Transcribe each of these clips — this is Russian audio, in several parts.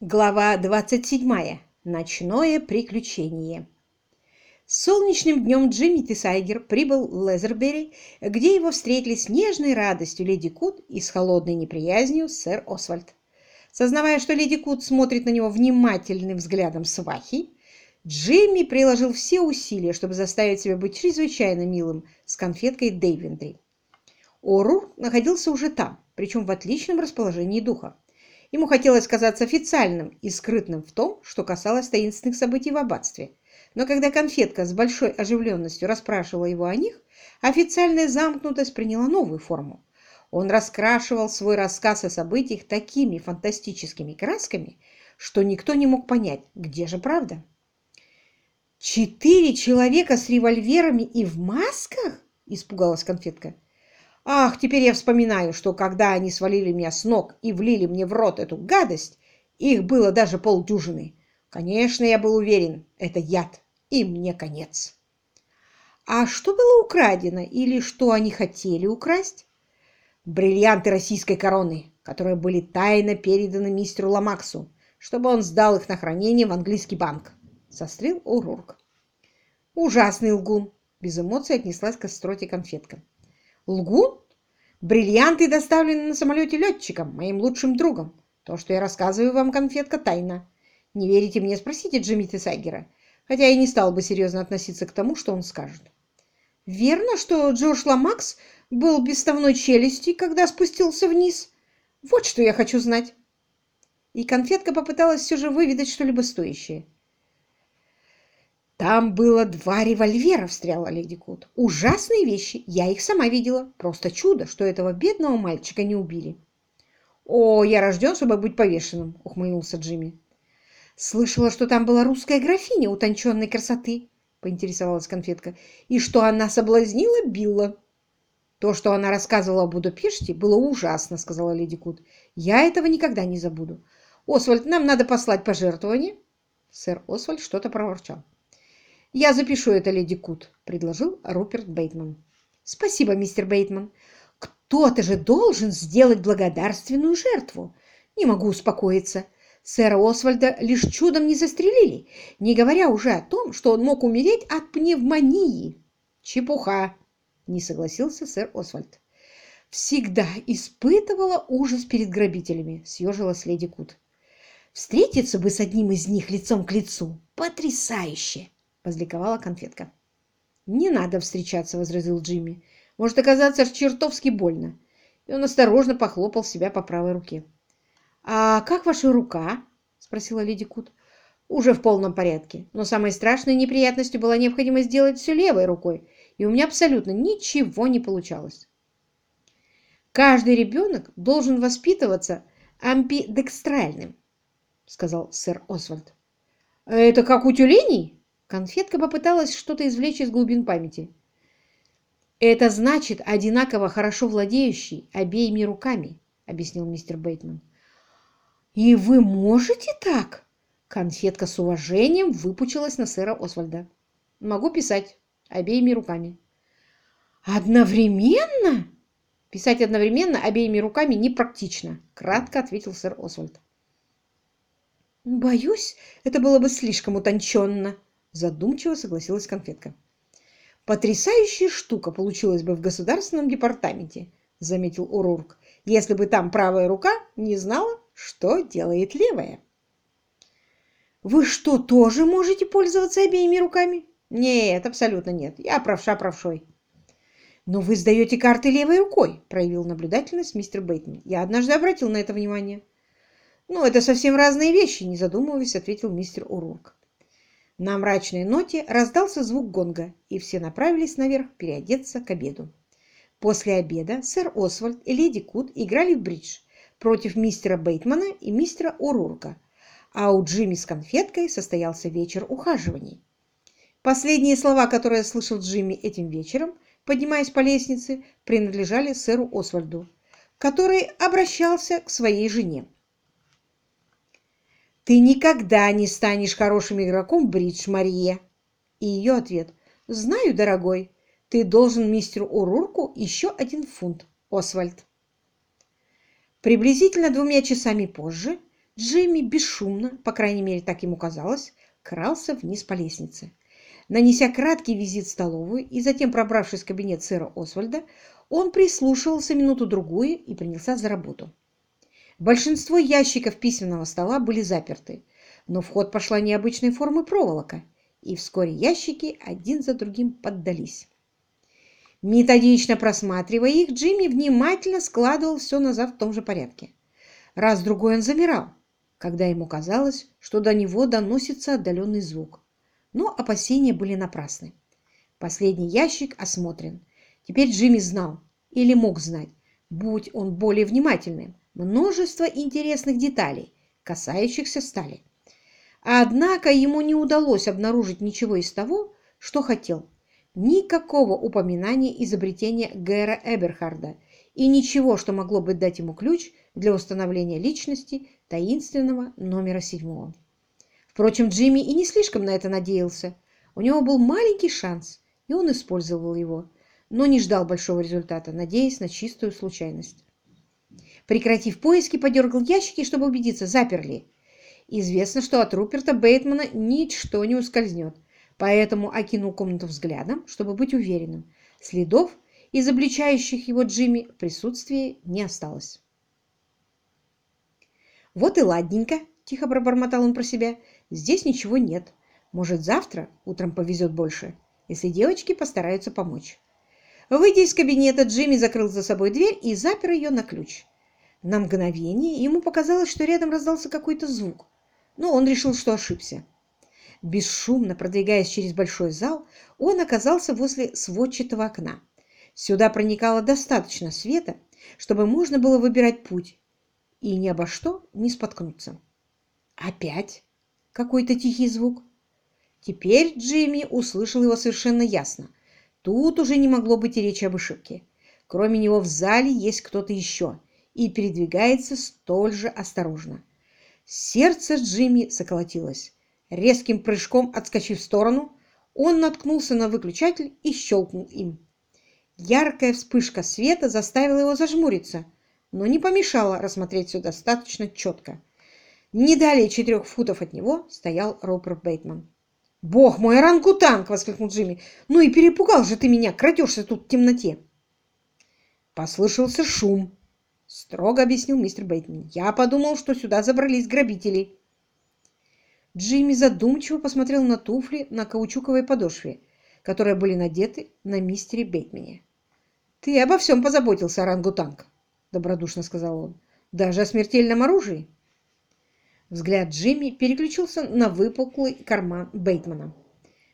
Глава 27. Ночное приключение. Солнечным днем Джимми Тисайгер прибыл в Лезербери, где его встретили с нежной радостью леди Кут и с холодной неприязнью сэр Освальд. Сознавая, что леди Кут смотрит на него внимательным взглядом свахи, Джимми приложил все усилия, чтобы заставить себя быть чрезвычайно милым с конфеткой Дейвендри. Орур находился уже там, причем в отличном расположении духа. Ему хотелось казаться официальным и скрытным в том, что касалось таинственных событий в аббатстве. Но когда конфетка с большой оживленностью расспрашивала его о них, официальная замкнутость приняла новую форму. Он раскрашивал свой рассказ о событиях такими фантастическими красками, что никто не мог понять, где же правда. «Четыре человека с револьверами и в масках?» – испугалась конфетка. Ах, теперь я вспоминаю, что когда они свалили меня с ног и влили мне в рот эту гадость, их было даже полдюжины. Конечно, я был уверен, это яд, и мне конец. А что было украдено или что они хотели украсть? Бриллианты российской короны, которые были тайно переданы мистеру Ламаксу, чтобы он сдал их на хранение в английский банк. Сострил Урурк. Ужасный лгун. Без эмоций отнеслась к остроте конфетка. Лгун? Бриллианты доставлены на самолете летчиком, моим лучшим другом. То, что я рассказываю вам, конфетка, тайна. Не верите мне, спросите Джимми Тесагера, хотя я не стал бы серьезно относиться к тому, что он скажет. Верно, что Джордж Ламакс был без ставной челюсти, когда спустился вниз? Вот что я хочу знать. И конфетка попыталась все же выведать что-либо стоящее. «Там было два револьвера», — встряла леди Кут. «Ужасные вещи. Я их сама видела. Просто чудо, что этого бедного мальчика не убили». «О, я рожден, чтобы быть повешенным», — ухмыльнулся Джимми. «Слышала, что там была русская графиня утонченной красоты», — поинтересовалась конфетка, «и что она соблазнила Билла». «То, что она рассказывала о Будапеште, было ужасно», — сказала леди Кут. «Я этого никогда не забуду. Освальд, нам надо послать пожертвование». Сэр Освальд что-то проворчал. «Я запишу это, леди Кут», — предложил Руперт Бейтман. «Спасибо, мистер Бейтман. Кто-то же должен сделать благодарственную жертву. Не могу успокоиться. Сэра Освальда лишь чудом не застрелили, не говоря уже о том, что он мог умереть от пневмонии». «Чепуха», — не согласился сэр Освальд. «Всегда испытывала ужас перед грабителями», — съежилась леди Кут. «Встретиться бы с одним из них лицом к лицу. Потрясающе!» Возликовала конфетка. «Не надо встречаться», — возразил Джимми. «Может оказаться чертовски больно». И он осторожно похлопал себя по правой руке. «А как ваша рука?» — спросила леди Кут. «Уже в полном порядке. Но самой страшной неприятностью была необходимость сделать все левой рукой, и у меня абсолютно ничего не получалось». «Каждый ребенок должен воспитываться амбидекстральным», — сказал сэр Освальд. «Это как у тюленей?» Конфетка попыталась что-то извлечь из глубин памяти. «Это значит одинаково хорошо владеющий обеими руками», — объяснил мистер Бейтман. «И вы можете так?» Конфетка с уважением выпучилась на сэра Освальда. «Могу писать обеими руками». «Одновременно?» «Писать одновременно обеими руками непрактично», — кратко ответил сэр Освальд. «Боюсь, это было бы слишком утонченно», Задумчиво согласилась конфетка. Потрясающая штука получилась бы в государственном департаменте, заметил Урурк, если бы там правая рука не знала, что делает левая. Вы что, тоже можете пользоваться обеими руками? Нет, абсолютно нет. Я правша правшой. Но вы сдаете карты левой рукой, проявил наблюдательность мистер Бейтман. Я однажды обратил на это внимание. Ну, это совсем разные вещи, не задумываясь, ответил мистер Урурк. На мрачной ноте раздался звук гонга, и все направились наверх переодеться к обеду. После обеда сэр Освальд и леди Кут играли в бридж против мистера Бейтмана и мистера Урурка, а у Джимми с конфеткой состоялся вечер ухаживаний. Последние слова, которые слышал Джимми этим вечером, поднимаясь по лестнице, принадлежали сэру Освальду, который обращался к своей жене. «Ты никогда не станешь хорошим игроком бридж, Мария!» И ее ответ «Знаю, дорогой, ты должен мистеру Урурку еще один фунт, Освальд». Приблизительно двумя часами позже Джимми бесшумно, по крайней мере, так ему казалось, крался вниз по лестнице. Нанеся краткий визит в столовую и затем пробравшись в кабинет сэра Освальда, он прислушивался минуту-другую и принялся за работу. Большинство ящиков письменного стола были заперты, но в ход пошла необычной формы проволока, и вскоре ящики один за другим поддались. Методично просматривая их, Джимми внимательно складывал все назад в том же порядке. Раз-другой он замирал, когда ему казалось, что до него доносится отдаленный звук. Но опасения были напрасны. Последний ящик осмотрен. Теперь Джимми знал, или мог знать, будь он более внимательным, множество интересных деталей, касающихся стали. Однако ему не удалось обнаружить ничего из того, что хотел. Никакого упоминания изобретения Гэра Эберхарда и ничего, что могло бы дать ему ключ для установления личности таинственного номера седьмого. Впрочем, Джимми и не слишком на это надеялся. У него был маленький шанс, и он использовал его, но не ждал большого результата, надеясь на чистую случайность. Прекратив поиски, подергал ящики, чтобы убедиться, заперли. Известно, что от Руперта Бейтмана ничто не ускользнет, поэтому окинул комнату взглядом, чтобы быть уверенным. Следов, изобличающих его Джимми, в присутствии не осталось. «Вот и ладненько», — тихо пробормотал он про себя. «Здесь ничего нет. Может, завтра утром повезет больше, если девочки постараются помочь». Выйдя из кабинета, Джимми закрыл за собой дверь и запер ее на ключ. На мгновение ему показалось, что рядом раздался какой-то звук, но он решил, что ошибся. Бесшумно продвигаясь через большой зал, он оказался возле сводчатого окна. Сюда проникало достаточно света, чтобы можно было выбирать путь, и ни обо что не споткнуться. Опять какой-то тихий звук. Теперь Джимми услышал его совершенно ясно. Тут уже не могло быть и речи об ошибке. Кроме него в зале есть кто-то еще и передвигается столь же осторожно. Сердце Джимми заколотилось. Резким прыжком отскочив в сторону, он наткнулся на выключатель и щелкнул им. Яркая вспышка света заставила его зажмуриться – но не помешало рассмотреть все достаточно четко. Не далее четырех футов от него стоял Роберт Бейтман. «Бог мой, орангутанг!» — воскликнул Джимми. «Ну и перепугал же ты меня, крадешься тут в темноте!» Послышался шум. Строго объяснил мистер Бейтман. «Я подумал, что сюда забрались грабители». Джимми задумчиво посмотрел на туфли на каучуковой подошве, которые были надеты на мистере Бейтмане. «Ты обо всем позаботился, орангутанг!» — добродушно сказал он. «Даже о смертельном оружии?» Взгляд Джимми переключился на выпуклый карман Бейтмана.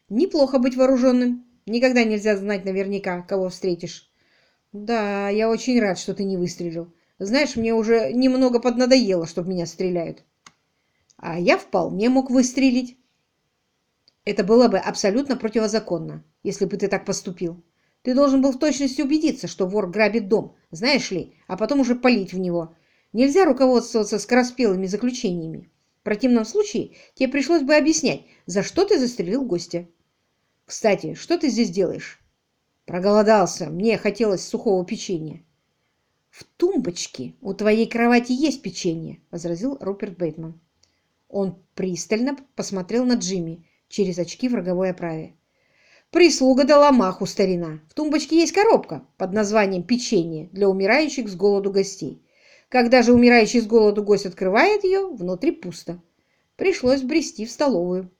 «Неплохо быть вооруженным. Никогда нельзя знать наверняка, кого встретишь». «Да, я очень рад, что ты не выстрелил. Знаешь, мне уже немного поднадоело, чтобы меня стреляют». «А я вполне мог выстрелить». «Это было бы абсолютно противозаконно, если бы ты так поступил. Ты должен был в точности убедиться, что вор грабит дом, знаешь ли, а потом уже палить в него. Нельзя руководствоваться скороспелыми заключениями. В противном случае тебе пришлось бы объяснять, за что ты застрелил гостя. Кстати, что ты здесь делаешь? Проголодался. Мне хотелось сухого печенья. В тумбочке у твоей кровати есть печенье, возразил Руперт Бейтман. Он пристально посмотрел на Джимми через очки в роговой оправе. Прислуга дала маху, старина. В тумбочке есть коробка под названием «Печенье» для умирающих с голоду гостей. Когда же умирающий с голоду гость открывает ее, внутри пусто. Пришлось брести в столовую.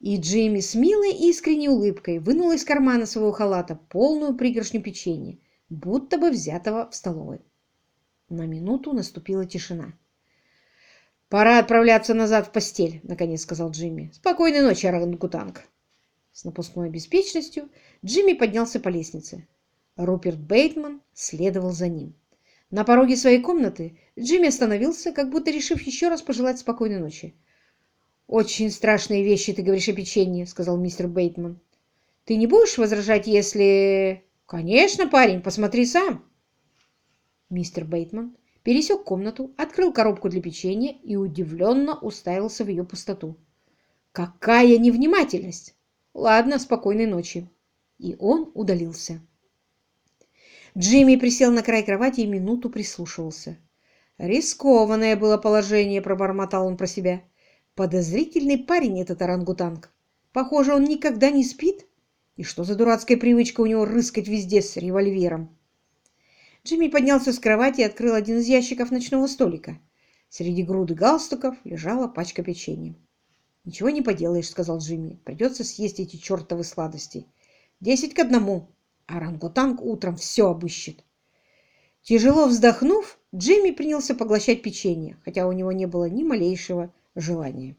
И Джимми с милой искренней улыбкой вынул из кармана своего халата полную пригоршню печенья, будто бы взятого в столовой. На минуту наступила тишина. «Пора отправляться назад в постель», — наконец сказал Джимми. «Спокойной ночи, орангутанг». С напускной беспечностью Джимми поднялся по лестнице. Руперт Бейтман следовал за ним. На пороге своей комнаты Джимми остановился, как будто решив еще раз пожелать спокойной ночи. «Очень страшные вещи ты говоришь о печенье», — сказал мистер Бейтман. «Ты не будешь возражать, если...» «Конечно, парень, посмотри сам». Мистер Бейтман пересек комнату, открыл коробку для печенья и удивленно уставился в ее пустоту. «Какая невнимательность!» Ладно, спокойной ночи. И он удалился. Джимми присел на край кровати и минуту прислушивался. Рискованное было положение, пробормотал он про себя. Подозрительный парень этот орангутанг. Похоже, он никогда не спит. И что за дурацкая привычка у него рыскать везде с револьвером? Джимми поднялся с кровати и открыл один из ящиков ночного столика. Среди груды галстуков лежала пачка печенья. «Ничего не поделаешь», — сказал Джимми. «Придется съесть эти чертовы сладости. Десять к одному. Орангутанг утром все обыщет». Тяжело вздохнув, Джимми принялся поглощать печенье, хотя у него не было ни малейшего желания.